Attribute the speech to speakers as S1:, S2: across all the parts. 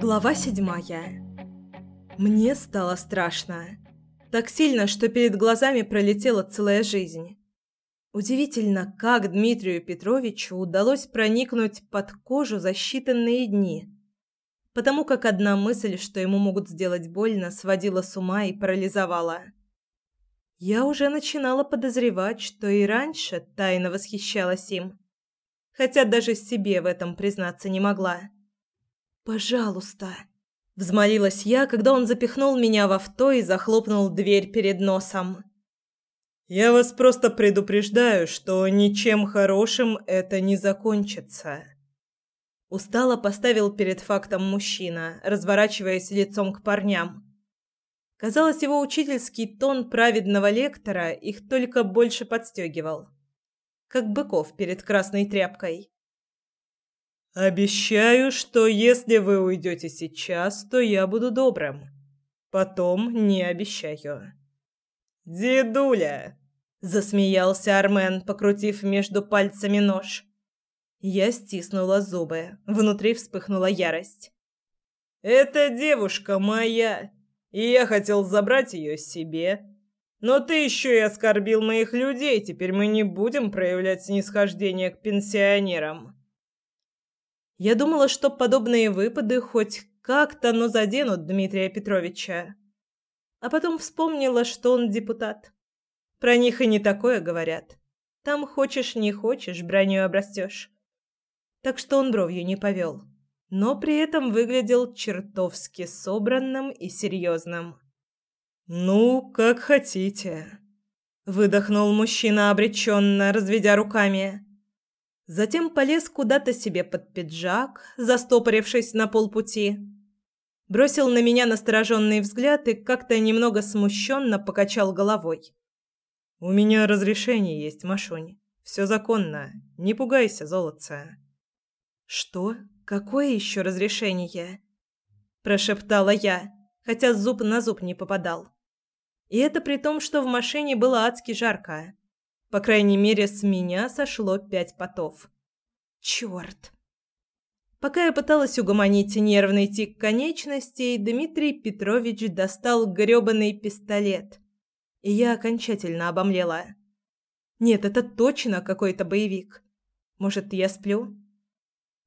S1: Глава седьмая. Мне стало страшно. Так сильно, что перед глазами пролетела целая жизнь. Удивительно, как Дмитрию Петровичу удалось проникнуть под кожу за считанные дни. Потому как одна мысль, что ему могут сделать больно, сводила с ума и парализовала. Я уже начинала подозревать, что и раньше тайно восхищалась им. Хотя даже себе в этом признаться не могла. «Пожалуйста!» – взмолилась я, когда он запихнул меня в авто и захлопнул дверь перед носом.
S2: «Я вас просто предупреждаю, что ничем хорошим это не закончится».
S1: Устало поставил перед фактом мужчина, разворачиваясь лицом к парням. Казалось, его учительский тон праведного лектора их только больше подстегивал. Как быков перед красной тряпкой.
S2: Обещаю, что если вы уйдете сейчас, то я буду добрым. Потом не обещаю. Дедуля, засмеялся Армен, покрутив между пальцами нож.
S1: Я стиснула зубы, внутри вспыхнула ярость.
S2: Эта девушка моя, и я хотел забрать ее себе. Но ты еще и оскорбил моих людей, теперь мы не будем проявлять снисхождение к пенсионерам.
S1: Я думала, что подобные выпады хоть как-то, но заденут Дмитрия Петровича. А потом вспомнила, что он депутат. Про них и не такое говорят. Там хочешь не хочешь, броню обрастешь. Так что он бровью не повел, но при этом выглядел чертовски собранным и серьезным.
S2: «Ну, как хотите», — выдохнул мужчина обреченно, разведя руками.
S1: Затем полез куда-то себе под пиджак, застопорившись на полпути. Бросил на меня настороженный взгляд и как-то немного смущенно покачал головой.
S2: «У меня разрешение есть, Машунь. Все законно. Не пугайся, золотце».
S1: «Что? Какое еще разрешение?» Прошептала я, хотя зуб на зуб не попадал. И это при том, что в машине было адски жарко. По крайней мере, с меня сошло пять потов. Черт! Пока я пыталась угомонить нервный тик конечностей, Дмитрий Петрович достал грёбаный пистолет. И я окончательно обомлела. Нет, это точно какой-то боевик. Может, я сплю?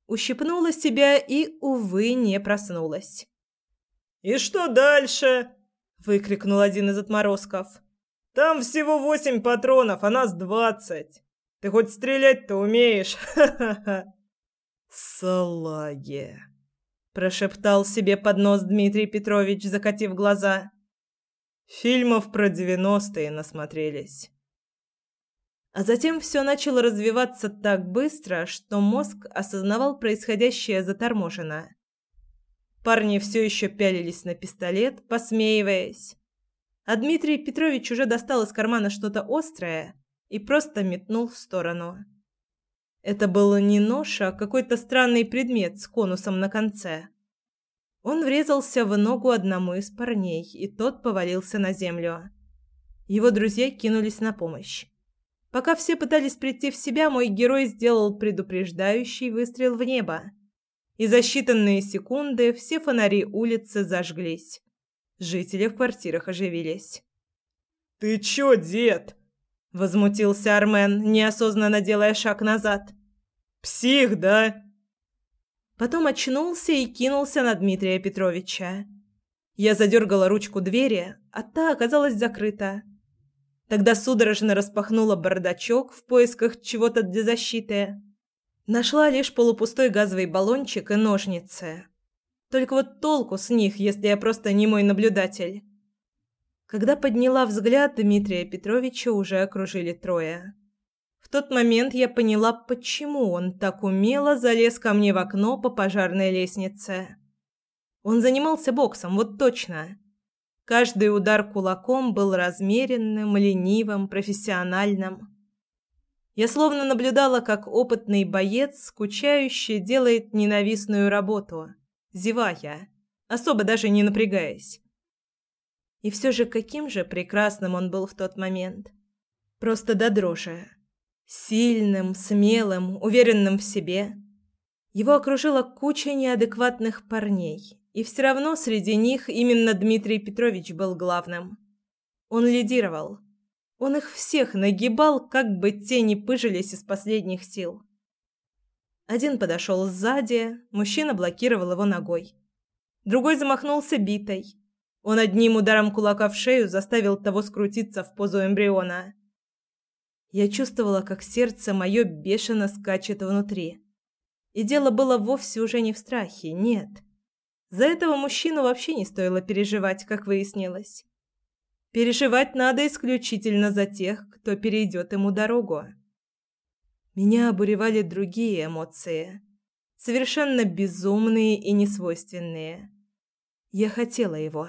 S1: Ущипнула себя и, увы, не проснулась.
S2: «И что дальше?» – выкрикнул один из отморозков. Там всего восемь патронов, а нас двадцать. Ты хоть стрелять-то умеешь? Салаги. Прошептал себе под нос Дмитрий Петрович, закатив глаза. Фильмов про девяностые насмотрелись.
S1: А затем все начало развиваться так быстро, что мозг осознавал происходящее заторможенно. Парни все еще пялились на пистолет, посмеиваясь а Дмитрий Петрович уже достал из кармана что-то острое и просто метнул в сторону. Это был не нож, а какой-то странный предмет с конусом на конце. Он врезался в ногу одному из парней, и тот повалился на землю. Его друзья кинулись на помощь. Пока все пытались прийти в себя, мой герой сделал предупреждающий выстрел в небо. И за считанные секунды все фонари улицы зажглись. Жители в квартирах оживились.
S2: «Ты чё, дед?» – возмутился Армен, неосознанно делая шаг назад. «Псих, да?»
S1: Потом очнулся и кинулся на Дмитрия Петровича. Я задергала ручку двери, а та оказалась закрыта. Тогда судорожно распахнула бардачок в поисках чего-то для защиты. Нашла лишь полупустой газовый баллончик и ножницы. Только вот толку с них, если я просто не мой наблюдатель. Когда подняла взгляд, Дмитрия Петровича уже окружили трое. В тот момент я поняла, почему он так умело залез ко мне в окно по пожарной лестнице. Он занимался боксом, вот точно. Каждый удар кулаком был размеренным, ленивым, профессиональным. Я словно наблюдала, как опытный боец, скучающе делает ненавистную работу – зевая, особо даже не напрягаясь. И все же каким же прекрасным он был в тот момент. Просто до дрожи. Сильным, смелым, уверенным в себе. Его окружила куча неадекватных парней, и все равно среди них именно Дмитрий Петрович был главным. Он лидировал. Он их всех нагибал, как бы те не пыжились из последних сил. Один подошел сзади, мужчина блокировал его ногой. Другой замахнулся битой. Он одним ударом кулака в шею заставил того скрутиться в позу эмбриона. Я чувствовала, как сердце мое бешено скачет внутри. И дело было вовсе уже не в страхе, нет. За этого мужчину вообще не стоило переживать, как выяснилось. Переживать надо исключительно за тех, кто перейдет ему дорогу. Меня обуревали другие эмоции, совершенно безумные и несвойственные. Я хотела его.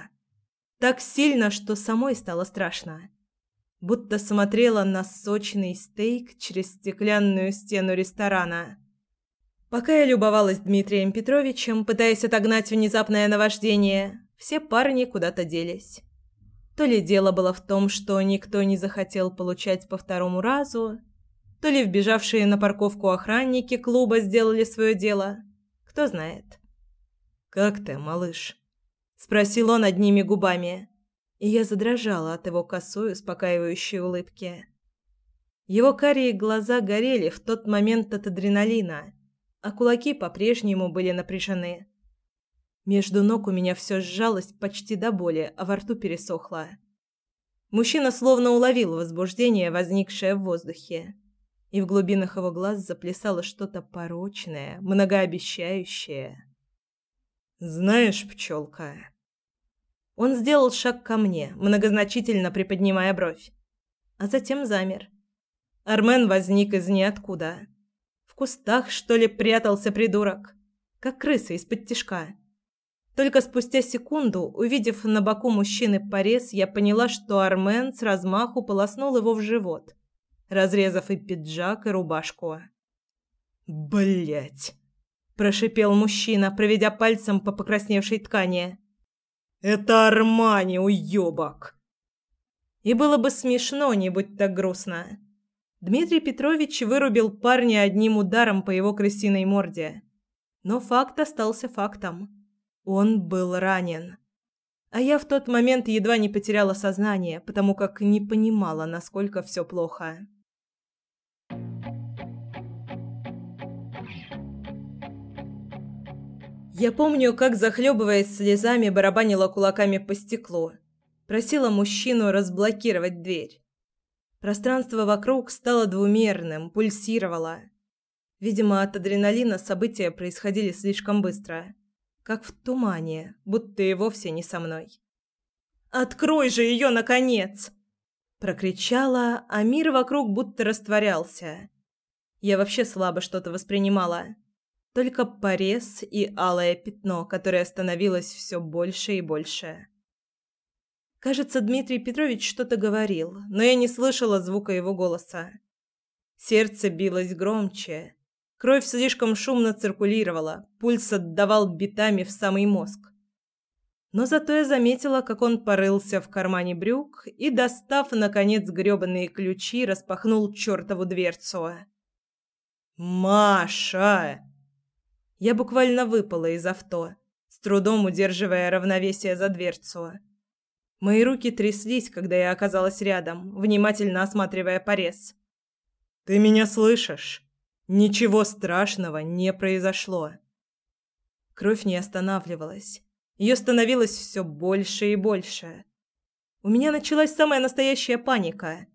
S1: Так сильно, что самой стало страшно. Будто смотрела на сочный стейк через стеклянную стену ресторана. Пока я любовалась Дмитрием Петровичем, пытаясь отогнать внезапное наваждение, все парни куда-то делись. То ли дело было в том, что никто не захотел получать по второму разу, то ли вбежавшие на парковку охранники клуба сделали свое дело. Кто знает. «Как ты, малыш?» – спросил он одними губами, и я задрожала от его косой успокаивающей улыбки. Его карие глаза горели в тот момент от адреналина, а кулаки по-прежнему были напряжены. Между ног у меня все сжалось почти до боли, а во рту пересохло. Мужчина словно уловил возбуждение, возникшее в воздухе и в глубинах его глаз заплясало что-то порочное, многообещающее. «Знаешь, пчелка...» Он сделал шаг ко мне, многозначительно приподнимая бровь, а затем замер. Армен возник из ниоткуда. В кустах, что ли, прятался придурок, как крыса из-под тишка. Только спустя секунду, увидев на боку мужчины порез, я поняла, что Армен с размаху полоснул его в живот разрезав и пиджак, и рубашку. Блять, прошипел мужчина, проведя пальцем по покрасневшей ткани. «Это Армани, уёбок!» И было бы смешно, не будь так грустно. Дмитрий Петрович вырубил парня одним ударом по его крысиной морде. Но факт остался фактом. Он был ранен. А я в тот момент едва не потеряла сознание, потому как не понимала, насколько все плохо. Я помню, как, захлебываясь слезами, барабанила кулаками по стеклу. Просила мужчину разблокировать дверь. Пространство вокруг стало двумерным, пульсировало. Видимо, от адреналина события происходили слишком быстро. Как в тумане, будто и вовсе не со мной. «Открой же ее, наконец!» Прокричала, а мир вокруг будто растворялся. Я вообще слабо что-то воспринимала. Только порез и алое пятно, которое становилось все больше и больше. Кажется, Дмитрий Петрович что-то говорил, но я не слышала звука его голоса. Сердце билось громче. Кровь слишком шумно циркулировала, пульс отдавал битами в самый мозг. Но зато я заметила, как он порылся в кармане брюк и, достав, наконец, грёбаные ключи, распахнул чертову дверцу. «Маша!» Я буквально выпала из авто, с трудом удерживая равновесие за дверцу. Мои руки тряслись, когда я оказалась рядом, внимательно осматривая порез. «Ты меня слышишь? Ничего страшного не произошло». Кровь не останавливалась. Ее становилось все больше и больше. У меня началась самая настоящая паника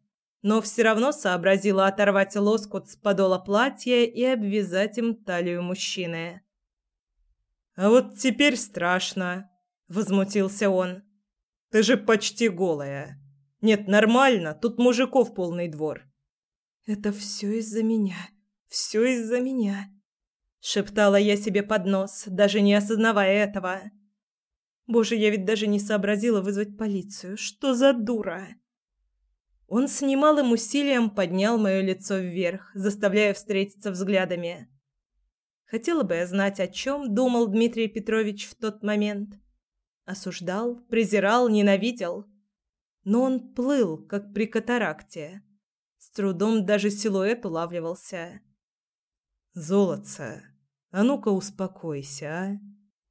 S1: но все равно сообразила оторвать лоскут с подола платья и обвязать им талию мужчины. «А вот теперь страшно», — возмутился он. «Ты же почти голая. Нет, нормально, тут мужиков полный двор». «Это все из-за меня, все из-за меня», — шептала я себе под нос, даже не осознавая этого. «Боже, я ведь даже не сообразила вызвать полицию. Что за дура?» Он с немалым усилием поднял мое лицо вверх, заставляя встретиться взглядами. Хотела бы я знать, о чем думал Дмитрий Петрович в тот момент. Осуждал, презирал, ненавидел. Но он плыл, как при катаракте. С трудом даже силуэт улавливался. «Золотце,
S2: А ну-ка успокойся, а?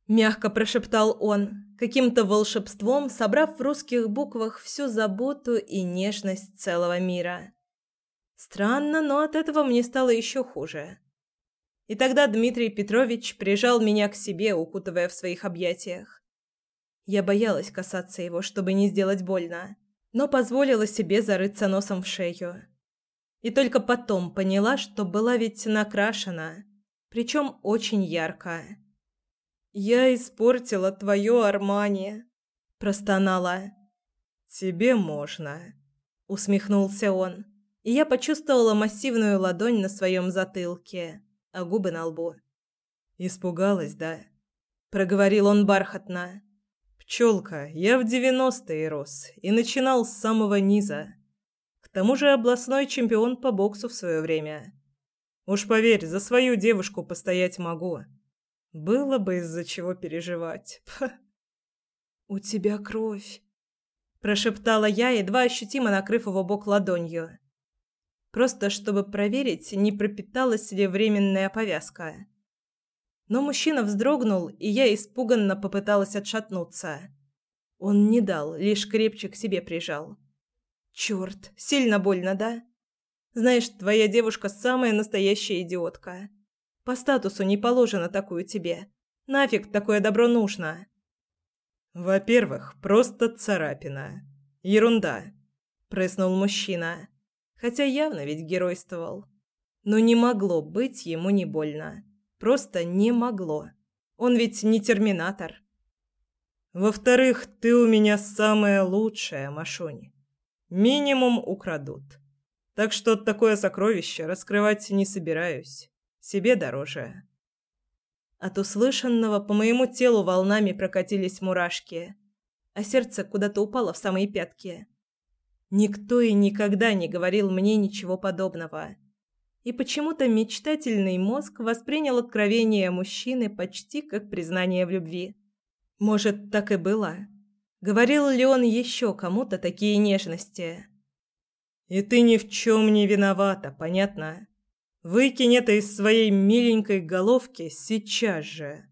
S1: Мягко прошептал он, каким-то волшебством собрав в русских буквах всю заботу и нежность целого мира. Странно, но от этого мне стало еще хуже. И тогда Дмитрий Петрович прижал меня к себе, укутывая в своих объятиях. Я боялась касаться его, чтобы не сделать больно, но позволила себе зарыться носом в шею. И только потом поняла, что была ведь накрашена, причем очень ярко. «Я испортила твое Армани», – простонала.
S2: «Тебе можно», – усмехнулся он,
S1: и я почувствовала массивную ладонь на своем затылке, а губы на лбу.
S2: «Испугалась, да?» – проговорил он бархатно. «Пчелка, я в девяностые рос и начинал с самого низа. Тому же областной чемпион по боксу в свое время. Уж поверь, за свою девушку постоять могу». Было бы из-за чего переживать.
S1: «У тебя кровь», – прошептала я, едва ощутимо накрыв его бок ладонью. Просто чтобы проверить, не пропиталась ли временная повязка. Но мужчина вздрогнул, и я испуганно попыталась отшатнуться. Он не дал, лишь крепче к себе прижал. «Черт, сильно больно, да? Знаешь, твоя девушка самая настоящая идиотка. По статусу не положено такую тебе. Нафиг такое добро нужно?
S2: Во-первых, просто царапина. Ерунда, прыснул мужчина, хотя явно ведь геройствовал. Но не могло быть ему не больно. Просто не могло. Он ведь не терминатор. Во-вторых, ты у меня самая лучшая, Машунь. Минимум украдут. Так что такое сокровище раскрывать не собираюсь. Себе дороже.
S1: От услышанного по моему телу волнами прокатились мурашки, а сердце куда-то упало в самые пятки. Никто и никогда не говорил мне ничего подобного. И почему-то мечтательный мозг воспринял откровение мужчины почти как признание в любви. Может, так и было? Говорил ли он еще кому-то такие нежности?
S2: «И ты ни в чем не виновата, понятно?» Выкинь это из своей миленькой головки сейчас же.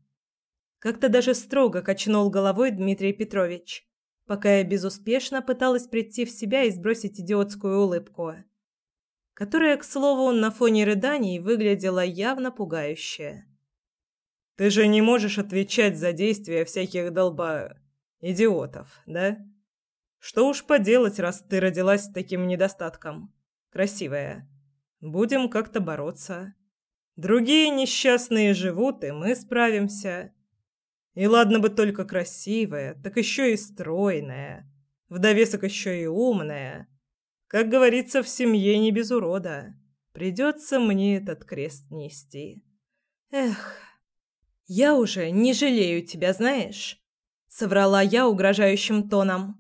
S1: Как-то даже строго качнул головой Дмитрий Петрович, пока я безуспешно пыталась прийти в себя и сбросить идиотскую улыбку, которая, к слову, на фоне рыданий выглядела явно пугающе.
S2: Ты же не можешь отвечать за действия всяких долба идиотов, да? Что уж поделать, раз ты родилась с таким недостатком. Красивая. Будем как-то бороться. Другие несчастные живут, и мы справимся. И ладно бы только красивая, так еще и стройная. В довесок еще и умная. Как говорится, в семье не без урода. Придется мне этот крест нести.
S1: Эх, я уже не жалею тебя, знаешь, соврала я угрожающим тоном.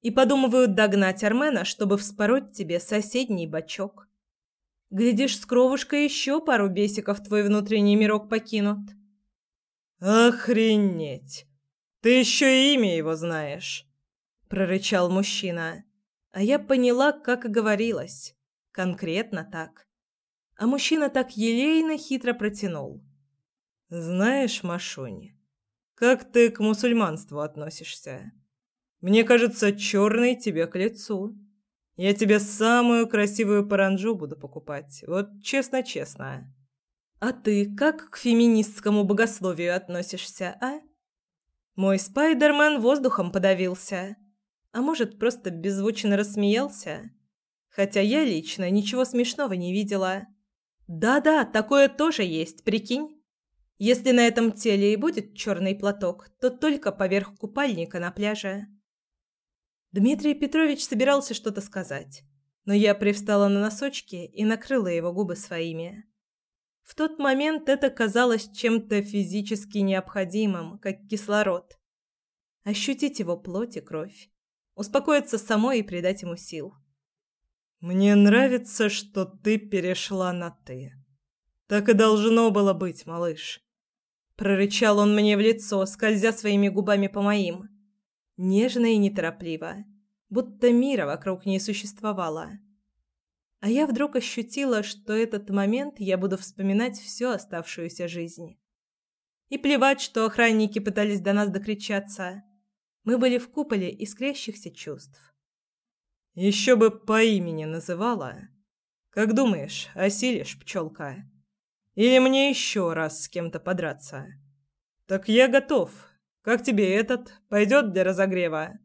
S1: И подумываю догнать Армена, чтобы вспороть тебе соседний бочок. Глядишь, с кровушкой еще пару бесиков твой внутренний мирок покинут.
S2: Охренеть! Ты еще и имя его знаешь, прорычал мужчина.
S1: А я поняла, как и говорилось. Конкретно так. А мужчина так елейно хитро протянул.
S2: Знаешь, Машунь, как ты к мусульманству относишься? Мне кажется, черный тебе к лицу. Я тебе самую красивую паранджу буду покупать. Вот честно-честно.
S1: А ты как к феминистскому богословию относишься, а? Мой Спайдермен воздухом подавился. А может, просто беззвучно рассмеялся? Хотя я лично ничего смешного не видела. Да-да, такое тоже есть, прикинь. Если на этом теле и будет черный платок, то только поверх купальника на пляже. Дмитрий Петрович собирался что-то сказать, но я привстала на носочки и накрыла его губы своими. В тот момент это казалось чем-то физически необходимым, как кислород. Ощутить его плоть и кровь, успокоиться самой и придать ему сил.
S2: «Мне нравится, что ты перешла на «ты». Так и должно было быть, малыш».
S1: Прорычал он мне в лицо, скользя своими губами по моим нежно и неторопливо, будто мира вокруг не существовало. А я вдруг ощутила, что этот момент я буду вспоминать всю оставшуюся жизнь. И плевать, что охранники пытались до нас докричаться. Мы были в куполе искрящихся чувств.
S2: Еще бы по имени называла. Как думаешь, осилишь, пчелка? Или мне еще раз с кем-то подраться? Так я готов. Как тебе этот? Пойдет для разогрева?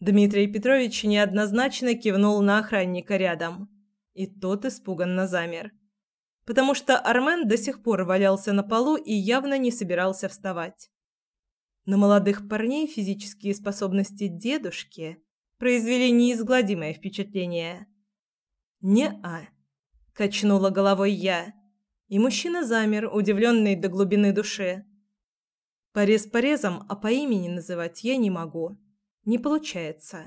S1: Дмитрий Петрович неоднозначно кивнул на охранника рядом, и тот испуганно замер, потому что Армен до сих пор валялся на полу и явно не собирался вставать. На молодых парней физические способности дедушки произвели неизгладимое впечатление. «Не-а», — качнула головой я, и мужчина замер, удивленный до глубины души. Порез порезом, а по имени называть я не могу. Не получается.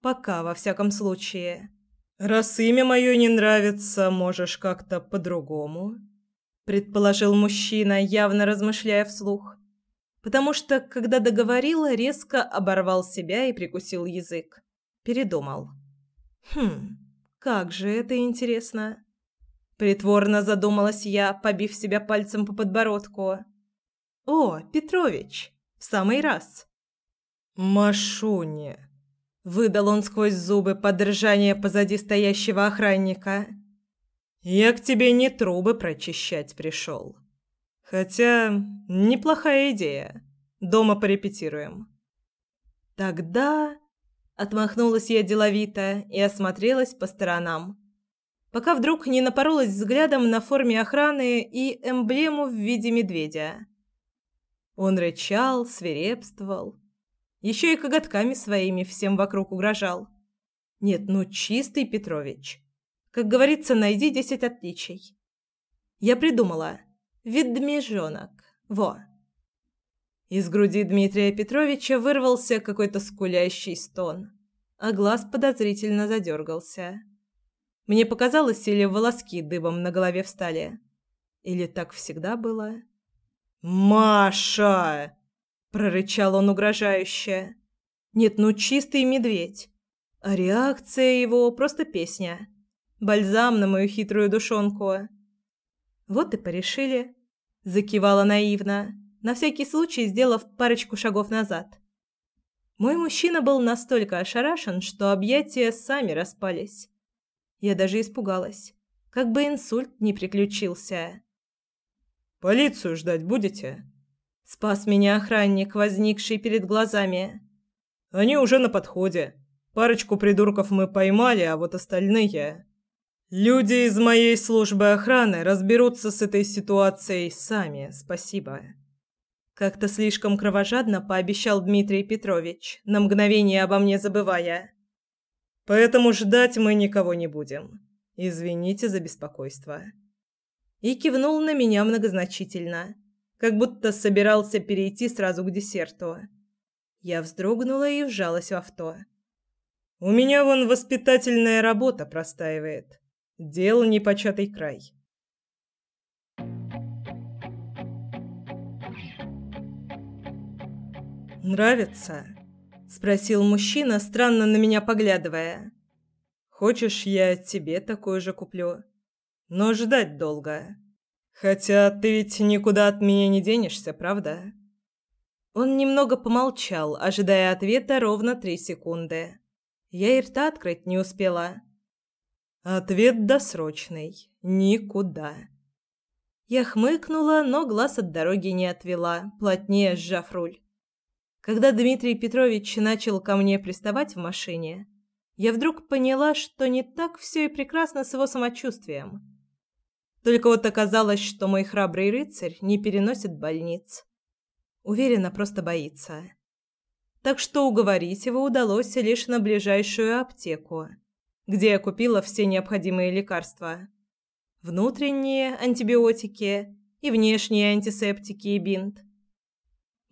S1: Пока, во всяком случае.
S2: «Раз имя мое не нравится, можешь как-то по-другому?»
S1: Предположил мужчина, явно размышляя вслух. Потому что, когда договорила, резко оборвал себя и прикусил язык. Передумал. «Хм, как же это интересно!» Притворно задумалась я, побив себя пальцем по подбородку. «О, Петрович! В самый раз!»
S2: «Машуня!» — выдал он сквозь зубы под ржание позади стоящего охранника. «Я к тебе не трубы прочищать пришел. Хотя неплохая идея. Дома порепетируем».
S1: «Тогда...» — отмахнулась я деловито и осмотрелась по сторонам пока вдруг не напоролась взглядом на форме охраны и эмблему в виде медведя. Он рычал, свирепствовал, еще и коготками своими всем вокруг угрожал. Нет, ну чистый Петрович. Как говорится, найди десять отличий. Я придумала. Ведмежонок. Во. Из груди Дмитрия Петровича вырвался какой-то скулящий стон, а глаз подозрительно задергался. Мне показалось, или волоски дыбом на голове встали. Или так всегда было?
S2: «Маша!» — прорычал он угрожающе.
S1: «Нет, ну чистый медведь. А реакция его просто песня. Бальзам на мою хитрую душонку». «Вот и порешили», — закивала наивно, на всякий случай сделав парочку шагов назад. Мой мужчина был настолько ошарашен, что объятия сами распались. Я даже испугалась. Как бы инсульт не приключился.
S2: «Полицию ждать будете?»
S1: Спас меня охранник, возникший перед глазами.
S2: «Они уже на подходе. Парочку придурков мы поймали, а вот остальные...» «Люди из моей службы охраны разберутся с этой ситуацией сами, спасибо».
S1: Как-то слишком кровожадно пообещал Дмитрий Петрович, на мгновение обо мне забывая.
S2: Поэтому ждать мы никого не будем. Извините за беспокойство.
S1: И кивнул на меня многозначительно, как будто собирался перейти сразу к десерту. Я вздрогнула и вжалась в авто.
S2: У меня вон воспитательная работа простаивает. Дел непочатый край.
S1: Нравится? Спросил мужчина, странно на меня поглядывая.
S2: Хочешь, я тебе такое же куплю? Но ждать долго. Хотя ты ведь никуда от меня не денешься, правда?
S1: Он немного помолчал, ожидая ответа ровно три секунды. Я и рта открыть не успела.
S2: Ответ досрочный. Никуда.
S1: Я хмыкнула, но глаз от дороги не отвела, плотнее сжав руль. Когда Дмитрий Петрович начал ко мне приставать в машине, я вдруг поняла, что не так все и прекрасно с его самочувствием. Только вот оказалось, что мой храбрый рыцарь не переносит больниц. Уверена, просто боится. Так что уговорить его удалось лишь на ближайшую аптеку, где я купила все необходимые лекарства. Внутренние антибиотики и внешние антисептики и бинт.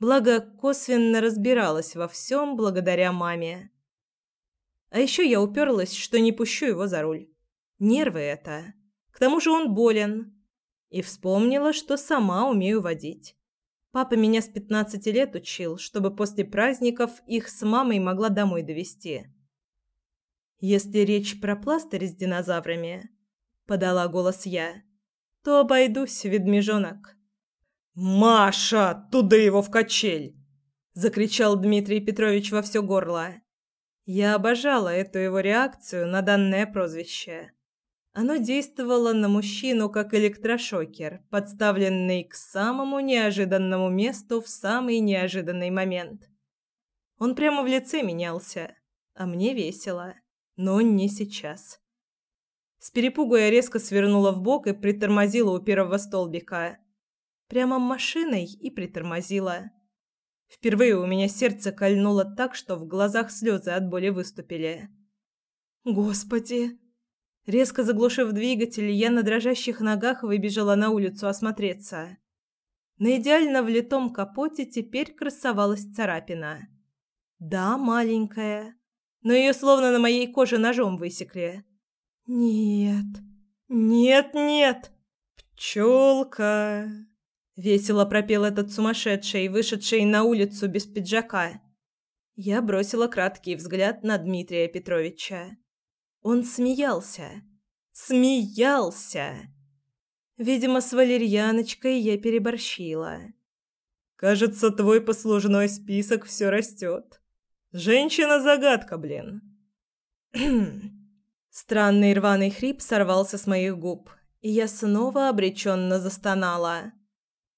S1: Благо, косвенно разбиралась во всем благодаря маме. А еще я уперлась, что не пущу его за руль. Нервы это. К тому же он болен. И вспомнила, что сама умею водить. Папа меня с 15 лет учил, чтобы после праздников их с мамой могла домой довести. Если речь про пластырь с динозаврами, подала голос я, то обойдусь, ведмежонок.
S2: «Маша, туда его в качель!»
S1: – закричал Дмитрий Петрович во все горло. Я обожала эту его реакцию на данное прозвище. Оно действовало на мужчину как электрошокер, подставленный к самому неожиданному месту в самый неожиданный момент. Он прямо в лице менялся, а мне весело но не сейчас. С перепугу я резко свернула в бок и притормозила у первого столбика. Прямо машиной и притормозила. Впервые у меня сердце кольнуло так, что в глазах слезы от боли выступили. Господи! Резко заглушив двигатель, я на дрожащих ногах выбежала на улицу осмотреться. На идеально влитом капоте теперь красовалась царапина. Да, маленькая, но ее словно на моей коже ножом высекли. «Нет, нет, нет! Пчелка!» Весело пропел этот сумасшедший, вышедший на улицу без пиджака. Я бросила краткий взгляд на Дмитрия Петровича. Он смеялся. Смеялся! Видимо, с валерьяночкой я переборщила.
S2: «Кажется, твой послужной список все растет», Женщина-загадка, блин.
S1: Странный рваный хрип сорвался с моих губ, и я снова обреченно застонала.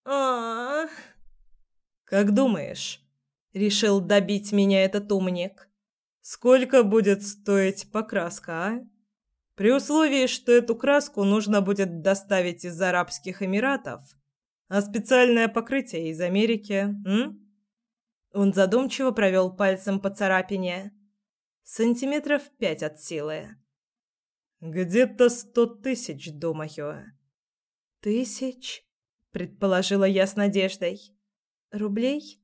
S1: А
S2: Как думаешь,
S1: решил добить меня этот умник.
S2: Сколько будет стоить покраска, а? При условии, что эту краску нужно будет доставить из Арабских Эмиратов, а специальное покрытие из Америки, м?
S1: Он задумчиво провел пальцем по царапине. Сантиметров пять от силы.
S2: «Где-то сто тысяч, думаю».
S1: «Тысяч?» — предположила я с надеждой. «Рублей?»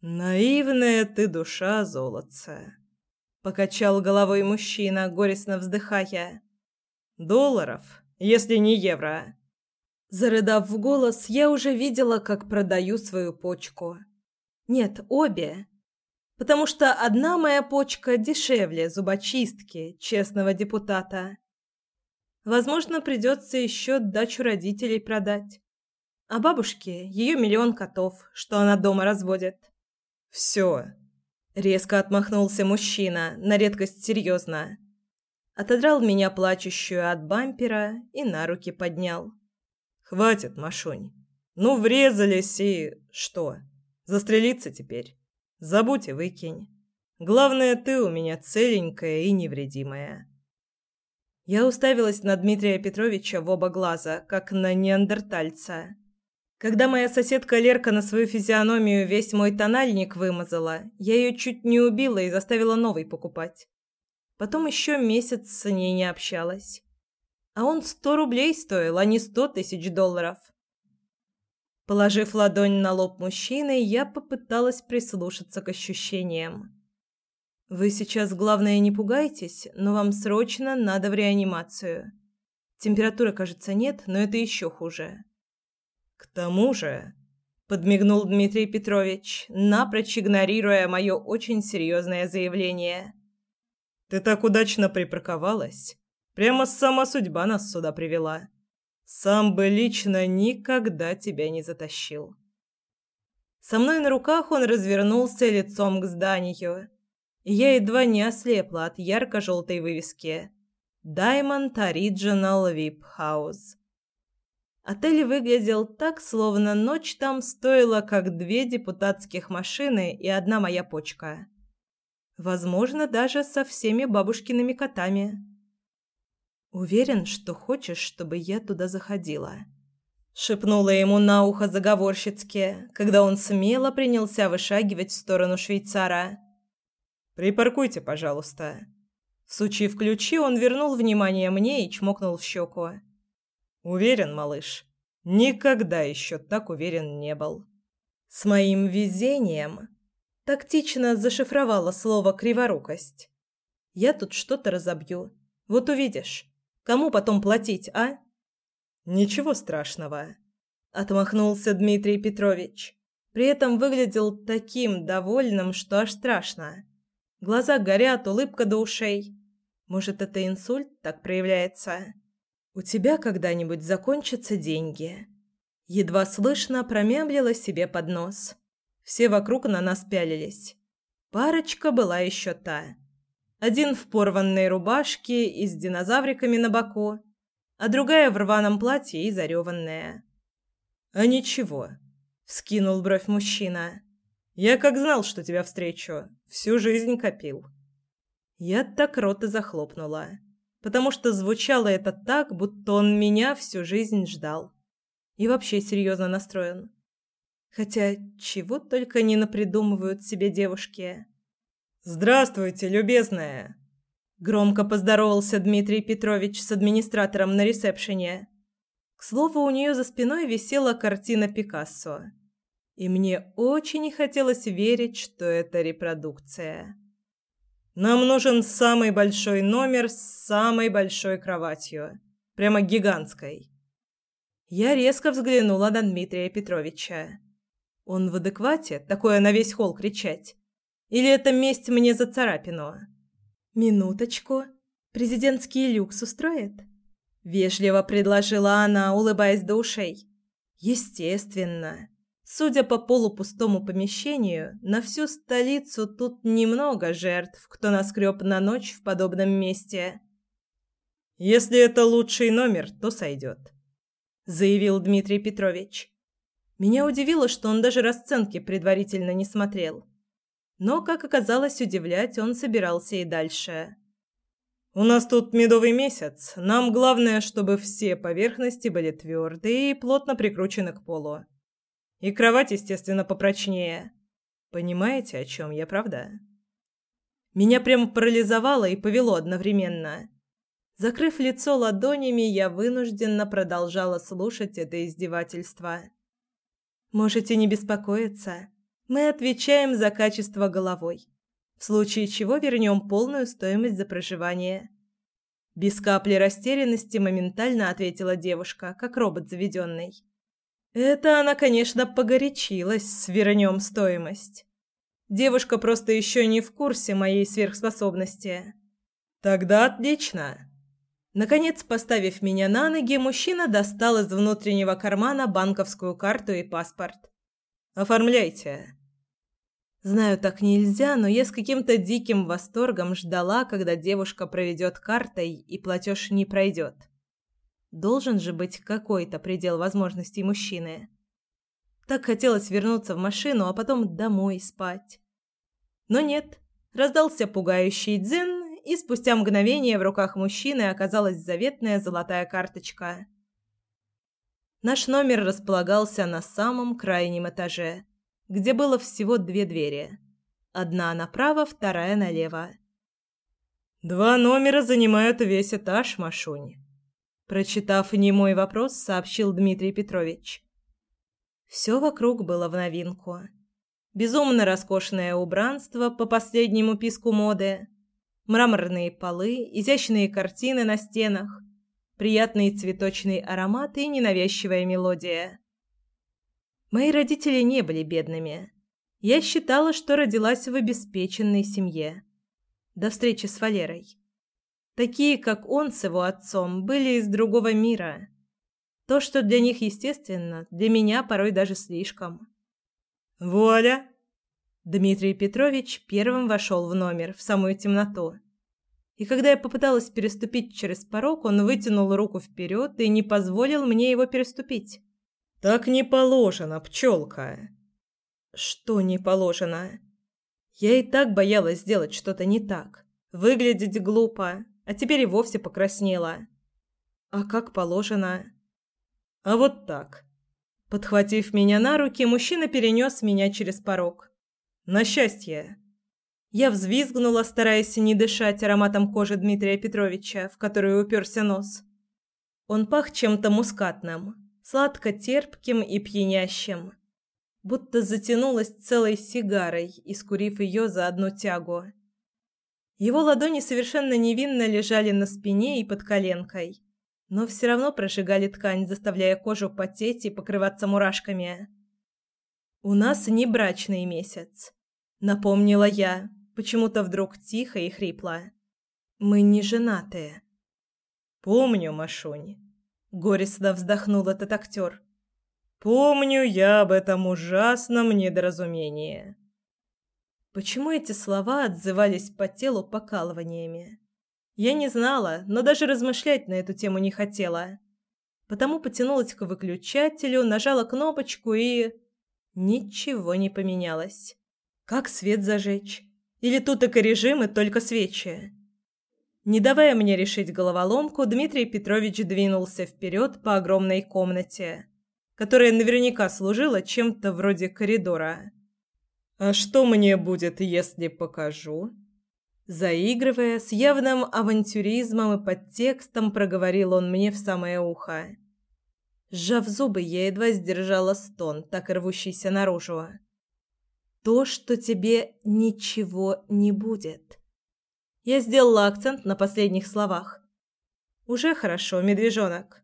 S2: «Наивная ты душа, золотце!» — покачал головой мужчина, горестно вздыхая. «Долларов, если не евро».
S1: Зарыдав в голос, я уже видела, как продаю свою почку. Нет, обе. Потому что одна моя почка дешевле зубочистки честного депутата. Возможно, придется еще дачу родителей продать. А бабушке ее миллион котов, что она дома разводит.
S2: Все.
S1: Резко отмахнулся мужчина, на редкость серьезно. Отодрал меня плачущую от бампера и на руки поднял.
S2: «Хватит, Машунь. Ну, врезались и... что?» Застрелиться теперь. Забудь и выкинь. Главное, ты у меня целенькая и невредимая.
S1: Я уставилась на Дмитрия Петровича в оба глаза, как на неандертальца. Когда моя соседка Лерка на свою физиономию весь мой тональник вымазала, я ее чуть не убила и заставила новый покупать. Потом еще месяц с ней не общалась. А он сто рублей стоил, а не сто тысяч долларов. Положив ладонь на лоб мужчины, я попыталась прислушаться к ощущениям. Вы сейчас, главное, не пугайтесь, но вам срочно надо в реанимацию. Температуры, кажется, нет, но это еще хуже.
S2: К тому же,
S1: подмигнул Дмитрий Петрович, напрочь игнорируя мое очень серьезное заявление.
S2: Ты так удачно припарковалась. Прямо сама судьба нас сюда привела. Сам бы лично никогда тебя не затащил.
S1: Со мной на руках он развернулся лицом к зданию, я едва не ослепла от ярко-желтой вывески «Diamond Original VIP House». Отель выглядел так, словно ночь там стоила как две депутатских машины и одна моя почка. Возможно, даже со всеми бабушкиными котами. Уверен, что хочешь, чтобы я туда заходила?» Шепнула ему на ухо заговорщицки, когда он смело принялся вышагивать в сторону швейцара.
S2: «Припаркуйте, пожалуйста».
S1: Сучив ключи, он вернул внимание мне и чмокнул в щеку.
S2: «Уверен, малыш. Никогда еще так уверен не был».
S1: С моим везением тактично зашифровала слово «криворукость». «Я тут что-то разобью. Вот увидишь». Кому потом платить, а?
S2: Ничего страшного,
S1: отмахнулся Дмитрий Петрович. При этом выглядел таким довольным, что аж страшно. Глаза горят, улыбка до ушей. Может, это инсульт так проявляется? У тебя когда-нибудь закончатся деньги?» Едва слышно промямлила себе под нос. Все вокруг на нас пялились. Парочка была еще та. Один в порванной рубашке и с динозавриками на боку, а другая в рваном платье и зареванная. «А ничего», — вскинул бровь мужчина. «Я как знал, что тебя встречу. Всю жизнь копил». Я так рот и захлопнула, потому что звучало это так, будто он меня всю жизнь ждал. И вообще серьезно настроен. Хотя чего только не напридумывают себе девушки. «Здравствуйте, любезная!» Громко поздоровался Дмитрий Петрович с администратором на ресепшене. К слову, у нее за спиной висела картина Пикассо. И мне очень не хотелось верить, что это репродукция. Нам нужен самый большой номер с самой большой кроватью. Прямо гигантской. Я резко взглянула на Дмитрия Петровича. Он в адеквате, такое на весь холл кричать? Или это месть мне за царапину? Минуточку. Президентский люкс устроит? Вежливо предложила она, улыбаясь до ушей. Естественно. Судя по полупустому помещению, на всю столицу тут немного жертв, кто наскреб на ночь в подобном месте. «Если это лучший номер, то сойдет», — заявил Дмитрий Петрович. Меня удивило, что он даже расценки предварительно не смотрел. Но, как оказалось, удивлять он собирался и дальше. «У нас тут медовый месяц. Нам главное, чтобы все поверхности были твердые и плотно прикручены к полу. И кровать, естественно, попрочнее. Понимаете, о чем я, правда? Меня прямо парализовало и повело одновременно. Закрыв лицо ладонями, я вынужденно продолжала слушать это издевательство. Можете не беспокоиться. Мы отвечаем за качество головой. В случае чего вернем полную стоимость за проживание. Без капли растерянности моментально ответила девушка, как робот заведенный. Это она, конечно, погорячилась с вернем стоимость. Девушка просто еще не в курсе моей сверхспособности. Тогда отлично. Наконец, поставив меня на ноги, мужчина достал из внутреннего кармана банковскую карту и паспорт. Оформляйте. Знаю, так нельзя, но я с каким-то диким восторгом ждала, когда девушка проведет картой и платеж не пройдет. Должен же быть какой-то предел возможностей мужчины. Так хотелось вернуться в машину, а потом домой спать. Но нет, раздался пугающий дзен, и спустя мгновение в руках мужчины оказалась заветная золотая карточка. Наш номер располагался на самом крайнем этаже, где было всего две двери. Одна направо, вторая налево. «Два номера занимают весь этаж, Машунь», Прочитав немой вопрос, сообщил Дмитрий Петрович. Все вокруг было в новинку. Безумно роскошное убранство по последнему писку моды, мраморные полы, изящные картины на стенах, приятный цветочный аромат и ненавязчивая мелодия. Мои родители не были бедными. Я считала, что родилась в обеспеченной семье. До встречи с Валерой. Такие, как он с его отцом, были из другого мира. То, что для них естественно, для меня порой даже слишком. «Вуаля!» Дмитрий Петрович первым вошел в номер, в самую темноту. И когда я попыталась переступить через порог, он вытянул руку вперед и не позволил мне его переступить. «Так не положено, пчелка!» «Что не положено?» Я и так боялась сделать что-то не так. Выглядеть глупо, а теперь и вовсе покраснела. А как положено? А вот так. Подхватив меня на руки, мужчина перенес меня через порог. На счастье. Я взвизгнула, стараясь не дышать ароматом кожи Дмитрия Петровича, в которую уперся нос. Он пах чем-то мускатным, сладко-терпким и пьянящим. Будто затянулась целой сигарой, искурив ее за одну тягу. Его ладони совершенно невинно лежали на спине и под коленкой, но все равно прожигали ткань, заставляя кожу потеть и покрываться мурашками. «У нас не брачный месяц», — напомнила я, почему-то вдруг тихо и хрипло. Мы не женатые.
S2: Помню, Машунь.
S1: Горестно вздохнул этот актер.
S2: Помню я об этом ужасном недоразумении.
S1: Почему эти слова отзывались по телу покалываниями? Я не знала, но даже размышлять на эту тему не хотела. Потому потянулась к выключателю, нажала кнопочку и... Ничего не поменялось. Как свет зажечь? Или тут эко-режим и только свечи? Не давая мне решить головоломку, Дмитрий Петрович двинулся вперед по огромной комнате, которая наверняка служила чем-то вроде коридора.
S2: «А что мне будет, если покажу?»
S1: Заигрывая, с явным авантюризмом и подтекстом проговорил он мне в самое ухо. Сжав зубы, я едва сдержала стон, так рвущийся наружу. «То, что тебе ничего не будет». Я сделала акцент на последних словах. «Уже хорошо, медвежонок».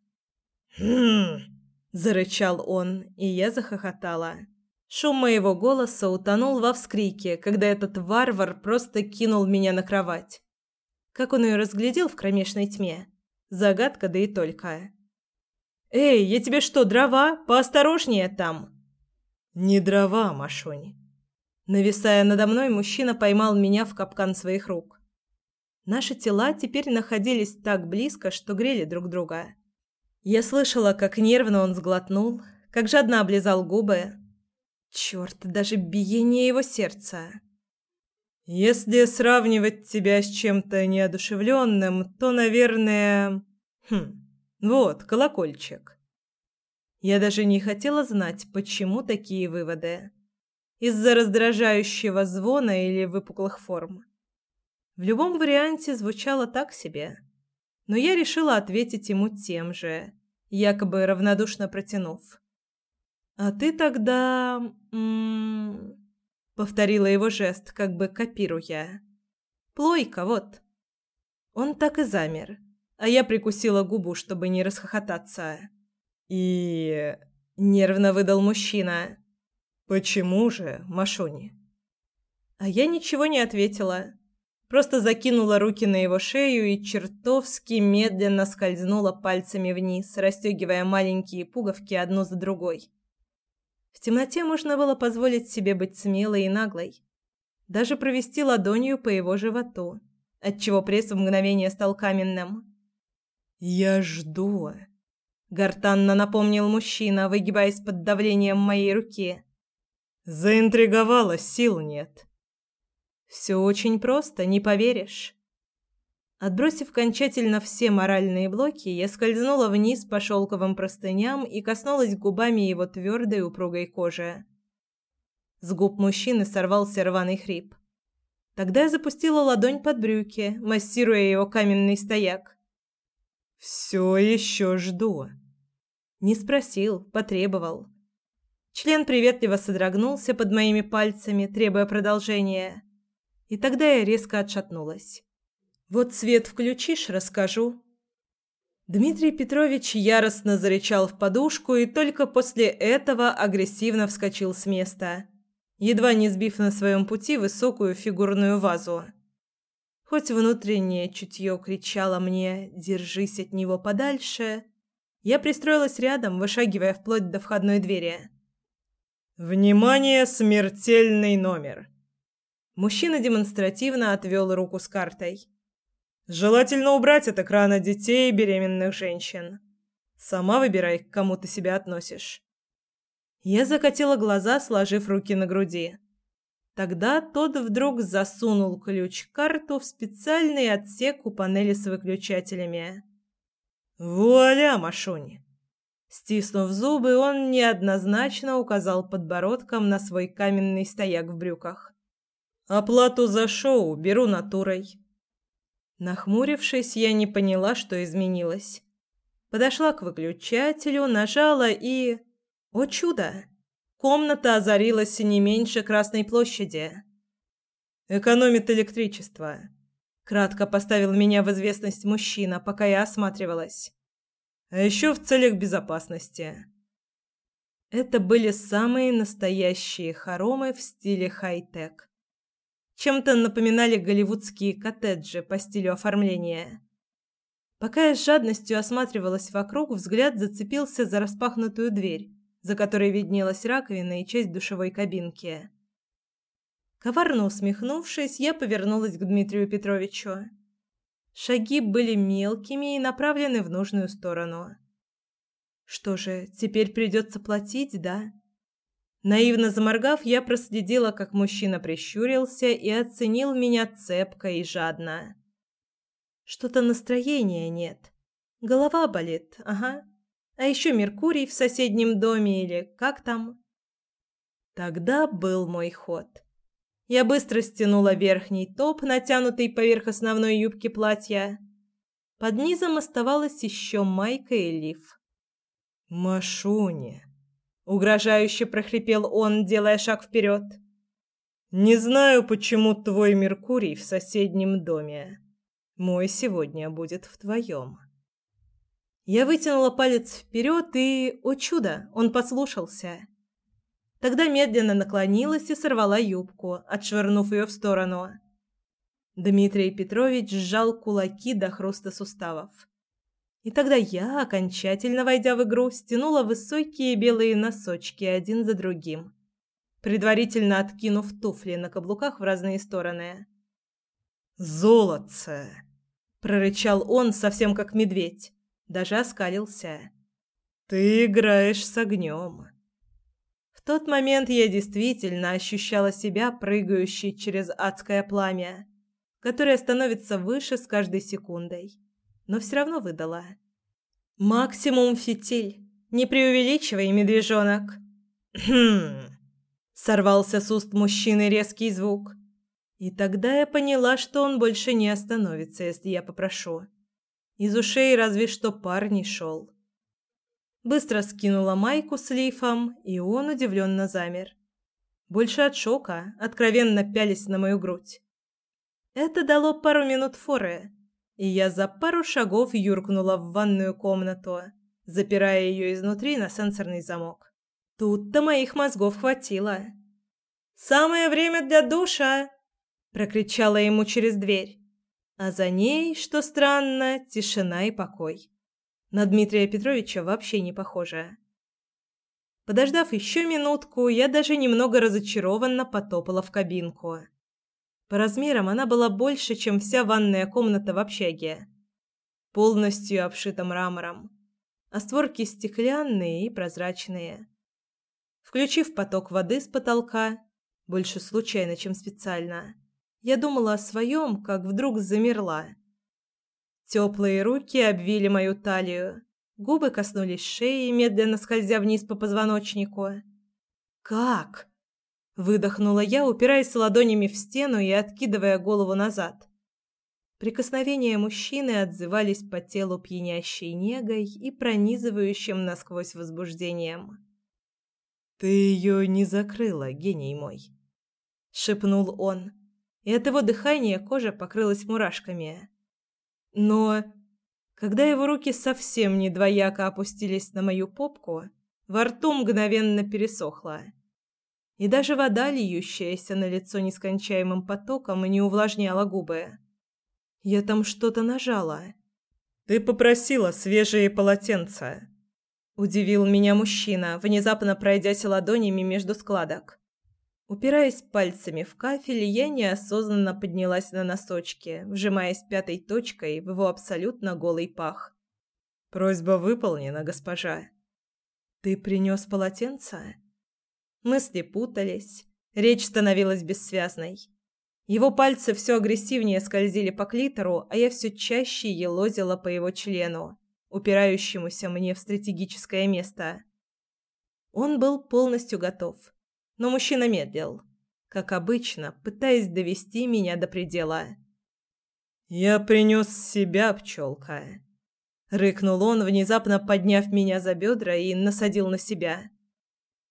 S2: «Хм...»
S1: – зарычал он, и я захохотала. Шум моего голоса утонул во вскрике, когда этот варвар просто кинул меня на кровать. Как он ее разглядел в кромешной тьме? Загадка, да и только. «Эй, я тебе что, дрова? Поосторожнее там!»
S2: «Не дрова, Машунь!»
S1: Нависая надо мной, мужчина поймал меня в капкан своих рук. Наши тела теперь находились так близко, что грели друг друга. Я слышала, как нервно он сглотнул, как жадно облизал губы, Черт, даже биение его сердца.
S2: Если сравнивать тебя с чем-то неодушевленным, то, наверное... Хм, вот, колокольчик.
S1: Я даже не хотела знать, почему такие выводы. Из-за раздражающего звона или выпуклых форм. В любом варианте звучало так себе. Но я решила ответить ему тем же, якобы равнодушно протянув. А ты тогда... Повторила его жест, как бы копируя. Плойка, вот. Он так и замер, а я прикусила губу, чтобы не расхохотаться.
S2: И...
S1: Нервно выдал мужчина.
S2: Почему же, Машуни?
S1: А я ничего не ответила. Просто закинула руки на его шею и чертовски медленно скользнула пальцами вниз, расстегивая маленькие пуговки одну за другой. В темноте можно было позволить себе быть смелой и наглой. Даже провести ладонью по его животу, отчего пресс в мгновение стал каменным.
S2: «Я жду», —
S1: гортанно напомнил мужчина, выгибаясь под давлением моей руки.
S2: «Заинтриговала, сил нет».
S1: «Все очень просто, не поверишь». Отбросив окончательно все моральные блоки, я скользнула вниз по шелковым простыням и коснулась губами его твердой упругой кожи. С губ мужчины сорвался рваный хрип. Тогда я запустила ладонь под брюки, массируя его каменный стояк.
S2: «Все еще жду».
S1: Не спросил, потребовал. Член приветливо содрогнулся под моими пальцами, требуя продолжения. И тогда я резко отшатнулась. Вот свет включишь, расскажу. Дмитрий Петрович яростно зарычал в подушку и только после этого агрессивно вскочил с места, едва не сбив на своем пути высокую фигурную вазу. Хоть внутреннее чутье кричало мне «держись от него подальше», я пристроилась рядом, вышагивая вплоть до входной двери.
S2: «Внимание, смертельный номер!»
S1: Мужчина демонстративно отвел руку с картой.
S2: Желательно убрать от экрана детей и беременных женщин. Сама выбирай, к кому ты себя относишь.
S1: Я закатила глаза, сложив руки на груди. Тогда тот вдруг засунул ключ-карту в специальный отсек у панели с выключателями.
S2: «Вуаля, Машунь!»
S1: Стиснув зубы, он неоднозначно указал подбородком на свой каменный стояк в брюках.
S2: «Оплату за шоу беру натурой.
S1: Нахмурившись, я не поняла, что изменилось. Подошла к выключателю, нажала и... О чудо! Комната озарилась не меньше Красной площади.
S2: «Экономит электричество», —
S1: кратко поставил меня в известность мужчина, пока я осматривалась.
S2: «А еще в целях безопасности».
S1: Это были самые настоящие хоромы в стиле хай-тек. Чем-то напоминали голливудские коттеджи по стилю оформления. Пока я с жадностью осматривалась вокруг, взгляд зацепился за распахнутую дверь, за которой виднелась раковина и часть душевой кабинки. Коварно усмехнувшись, я повернулась к Дмитрию Петровичу. Шаги были мелкими и направлены в нужную сторону. Что же, теперь придется платить, да? Наивно заморгав, я проследила, как мужчина прищурился и оценил меня цепко и жадно. Что-то настроения нет. Голова болит, ага. А еще Меркурий в соседнем доме или как там? Тогда был мой ход. Я быстро стянула верхний топ, натянутый поверх основной юбки платья. Под низом оставалась еще майка и лиф.
S2: «Машуня!» — угрожающе прохрипел он, делая шаг вперед. «Не знаю, почему твой Меркурий в соседнем доме. Мой сегодня будет в твоем.
S1: Я вытянула палец вперед и, о чудо, он послушался. Тогда медленно наклонилась и сорвала юбку, отшвырнув ее в сторону. Дмитрий Петрович сжал кулаки до хруста суставов. И тогда я, окончательно войдя в игру, стянула высокие белые носочки один за другим, предварительно откинув туфли на каблуках в разные стороны.
S2: «Золотце!»
S1: прорычал он совсем как медведь, даже оскалился.
S2: Ты играешь с огнем.
S1: В тот момент я действительно ощущала себя прыгающей через адское пламя, которое становится выше с каждой секундой, но все равно выдала. Максимум фитиль. Не преувеличивай, медвежонок.
S2: Хм.
S1: Сорвался с уст мужчины резкий звук. И тогда я поняла, что он больше не остановится, если я попрошу. Из ушей разве что пар не шел. Быстро скинула майку с лифом, и он удивленно замер. Больше от шока, откровенно пялись на мою грудь. Это дало пару минут форы, и я за пару шагов юркнула в ванную комнату, запирая ее изнутри на сенсорный замок. Тут-то моих мозгов хватило. «Самое время для душа!» прокричала ему через дверь. А за ней, что странно, тишина и покой. На Дмитрия Петровича вообще не похоже. Подождав еще минутку, я даже немного разочарованно потопала в кабинку. По размерам она была больше, чем вся ванная комната в общаге. Полностью обшита мрамором, а створки стеклянные и прозрачные. Включив поток воды с потолка, больше случайно, чем специально, я думала о своем, как вдруг замерла. Теплые руки обвили мою талию, губы коснулись шеи, медленно скользя вниз по позвоночнику. «Как?» – выдохнула я, упираясь ладонями в стену и откидывая голову назад. Прикосновения мужчины отзывались по телу пьянящей негой и пронизывающим насквозь возбуждением.
S2: «Ты ее не закрыла, гений мой», — шепнул он и от его дыхания кожа покрылась мурашками. Но когда его руки совсем не двояко опустились на мою попку, во рту мгновенно пересохло. И даже вода, льющаяся на лицо нескончаемым потоком, не увлажняла губы. Я там что-то нажала. «Ты попросила свежие полотенца», — удивил меня мужчина, внезапно пройдясь ладонями между складок. Упираясь пальцами в кафель, я неосознанно поднялась на носочки, вжимаясь пятой точкой в его абсолютно голый пах. «Просьба выполнена, госпожа». «Ты принес полотенце?» Мысли путались, речь становилась бессвязной. Его пальцы все агрессивнее скользили по клитору, а я все чаще елозила по его члену, упирающемуся мне в стратегическое место. Он был полностью готов но мужчина медлил, как обычно, пытаясь довести меня до предела. «Я принес себя, пчелка!» Рыкнул он, внезапно подняв меня за бедра и насадил на себя.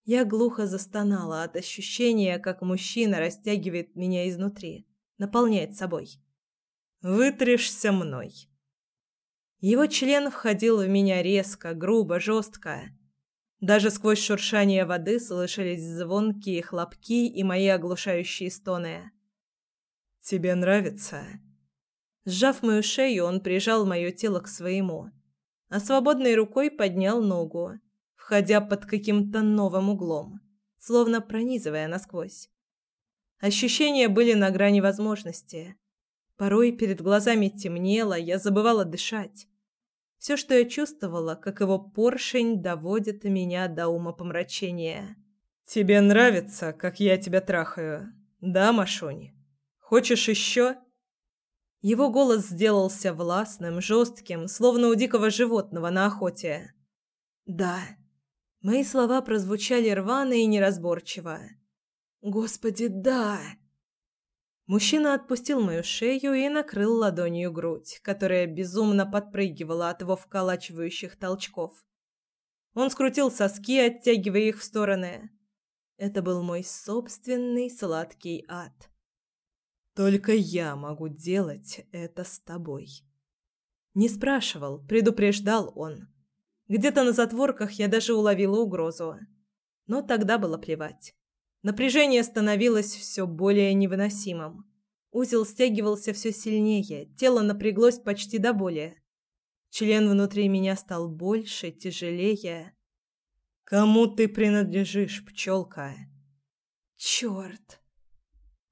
S2: Я глухо застонала от ощущения, как мужчина растягивает меня изнутри, наполняет собой. «Вытришься мной!» Его член входил в меня резко, грубо, жестко. Даже сквозь шуршание воды слышались звонкие хлопки и мои оглушающие стоны. Тебе нравится?»
S1: Сжав мою шею, он прижал мое тело к своему, а свободной рукой поднял ногу, входя под каким-то новым углом, словно пронизывая насквозь. Ощущения были на грани возможности. Порой перед глазами темнело, я забывала дышать. Все, что я чувствовала, как его поршень доводит меня до ума помрачения.
S2: «Тебе нравится, как я тебя трахаю, да, Машунь? Хочешь еще?»
S1: Его голос сделался властным, жестким, словно у дикого животного на охоте. «Да». Мои слова прозвучали рвано и неразборчиво. «Господи, да!» Мужчина отпустил мою шею и накрыл ладонью грудь, которая безумно подпрыгивала от его вколачивающих толчков. Он скрутил соски, оттягивая их в стороны. Это был мой собственный сладкий ад.
S2: Только я могу делать это с тобой.
S1: Не спрашивал, предупреждал он. Где-то на затворках я даже уловила угрозу. Но тогда было плевать. Напряжение становилось все более невыносимым. Узел стягивался все сильнее, тело напряглось почти до боли. Член внутри меня стал больше, тяжелее.
S2: «Кому ты принадлежишь, пчелка?»
S1: «Черт!»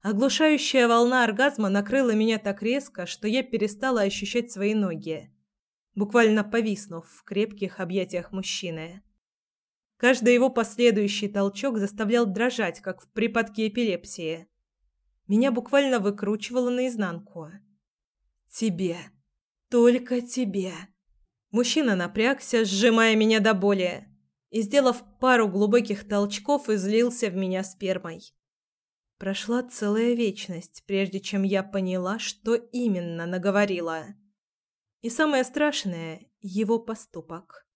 S1: Оглушающая волна оргазма накрыла меня так резко, что я перестала ощущать свои ноги, буквально повиснув в крепких объятиях мужчины. Каждый его последующий толчок заставлял дрожать, как в припадке эпилепсии. Меня буквально выкручивало наизнанку. «Тебе. Только тебе». Мужчина напрягся, сжимая меня до боли, и, сделав пару глубоких толчков, излился в меня спермой. Прошла целая вечность, прежде чем я поняла, что именно наговорила. И самое страшное — его поступок.